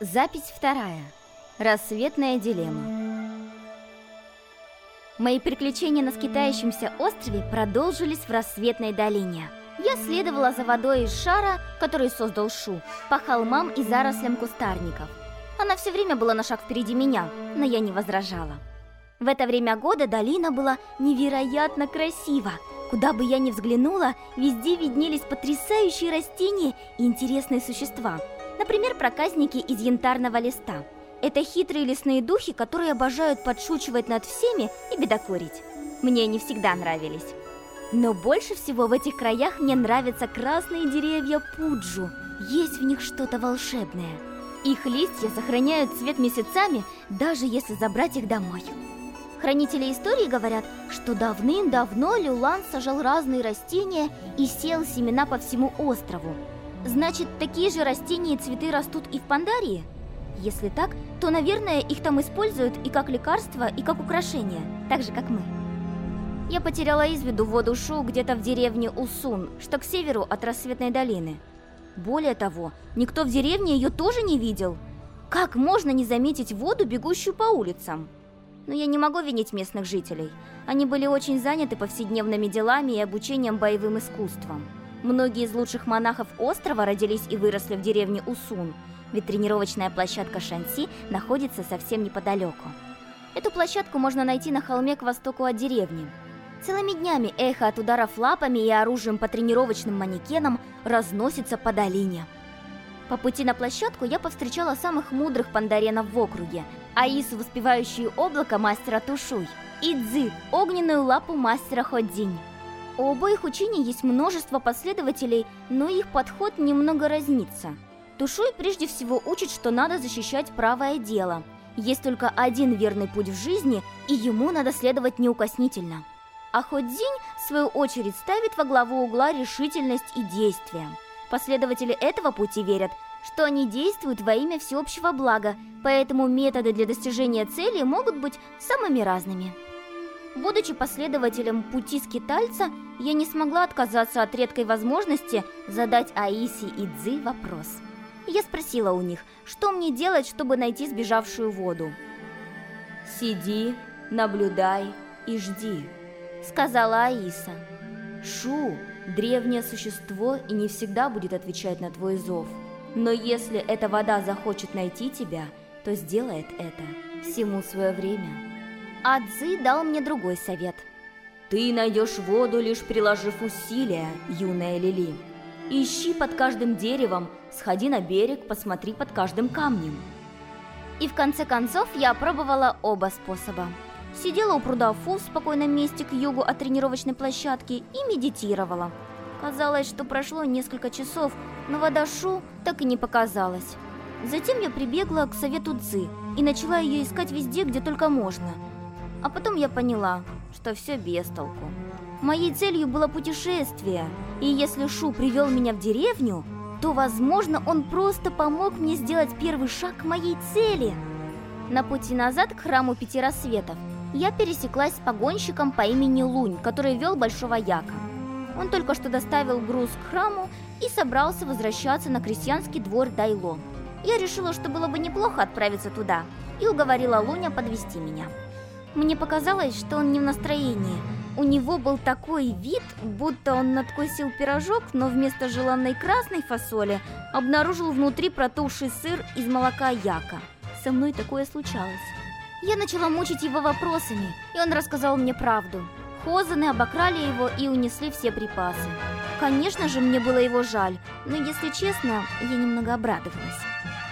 Запись вторая. Рассветная дилемма. Мои приключения на скитающемся острове продолжились в рассветной долине. Я следовала за водой из шара, который создал Шу, по холмам и зарослям кустарников. Она все время была на шаг впереди меня, но я не возражала. В это время года долина была невероятно красива. Куда бы я ни взглянула, везде виднелись потрясающие растения и интересные существа. Например, проказники из янтарного листа. Это хитрые лесные духи, которые обожают подшучивать над всеми и бедокурить. Мне они всегда нравились. Но больше всего в этих краях мне нравятся красные деревья пуджу. Есть в них что-то волшебное. Их листья сохраняют цвет месяцами, даже если забрать их домой. Хранители истории говорят, что давным-давно Люлан сажал разные растения и сеял семена по всему острову. Значит, такие же растения и цветы растут и в Пандарии? Если так, то, наверное, их там используют и как лекарство, и как украшение, так же, как мы. Я потеряла из виду воду Шу где-то в деревне Усун, что к северу от Рассветной долины. Более того, никто в деревне ее тоже не видел. Как можно не заметить воду, бегущую по улицам? Но я не могу винить местных жителей. Они были очень заняты повседневными делами и обучением боевым искусствам. Многие из лучших монахов острова родились и выросли в деревне Усун, ведь тренировочная площадка Шанси находится совсем неподалеку. Эту площадку можно найти на холме к востоку от деревни. Целыми днями эхо от ударов лапами и оружием по тренировочным манекенам разносится по долине. По пути на площадку я повстречала самых мудрых пандаренов в округе, Аису, воспевающую облако мастера Тушуй, и Цзы, огненную лапу мастера Ходзинь. У обоих учений есть множество последователей, но их подход немного разнится. Тушуй прежде всего учит, что надо защищать правое дело. Есть только один верный путь в жизни, и ему надо следовать неукоснительно. А Ходзинь, в свою очередь, ставит во главу угла решительность и действие. Последователи этого пути верят, что они действуют во имя всеобщего блага, поэтому методы для достижения цели могут быть самыми разными. Будучи последователем пути скитальца, я не смогла отказаться от редкой возможности задать Аиси и Цзы вопрос. Я спросила у них, что мне делать, чтобы найти сбежавшую воду. «Сиди, наблюдай и жди», — сказала Аиса. «Шу — древнее существо и не всегда будет отвечать на твой зов». Но если эта вода захочет найти тебя, то сделает это всему свое время. Адзи дал мне другой совет. Ты найдешь воду, лишь приложив усилия, юная Лили. Ищи под каждым деревом, сходи на берег, посмотри под каждым камнем. И в конце концов я опробовала оба способа. Сидела у пруда Фу в спокойном месте к югу от тренировочной площадки и медитировала – Казалось, что прошло несколько часов, но вода Шу так и не показалась. Затем я прибегла к совету Цзы и начала ее искать везде, где только можно. А потом я поняла, что все без толку. Моей целью было путешествие, и если Шу привел меня в деревню, то, возможно, он просто помог мне сделать первый шаг к моей цели. На пути назад к храму Пяти Рассветов я пересеклась с погонщиком по имени Лунь, который вел Большого Яка. Он только что доставил груз к храму и собрался возвращаться на крестьянский двор Дайло. Я решила, что было бы неплохо отправиться туда, и уговорила Луня подвести меня. Мне показалось, что он не в настроении. У него был такой вид, будто он надкусил пирожок, но вместо желанной красной фасоли обнаружил внутри протухший сыр из молока яка. Со мной такое случалось. Я начала мучить его вопросами, и он рассказал мне правду. Хозаны обокрали его и унесли все припасы. Конечно же, мне было его жаль, но, если честно, я немного обрадовалась.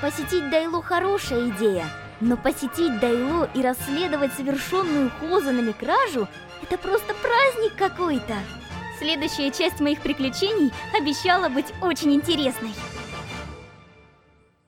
Посетить Дайлу хорошая идея, но посетить Дайло и расследовать совершенную Хозанами кражу – это просто праздник какой-то. Следующая часть моих приключений обещала быть очень интересной.